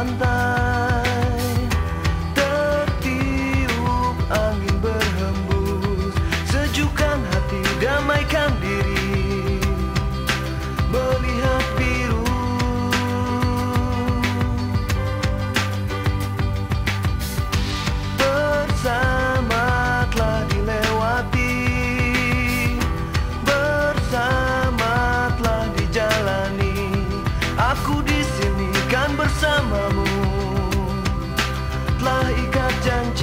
canta Jan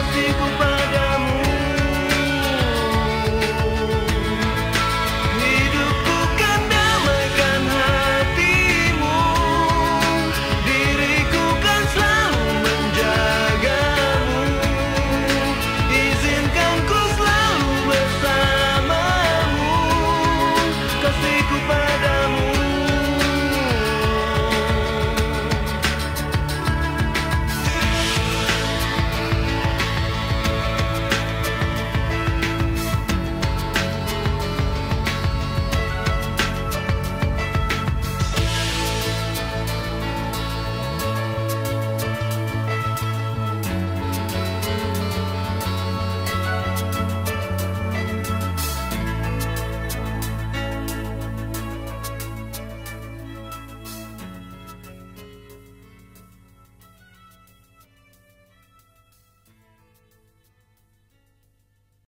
eu fico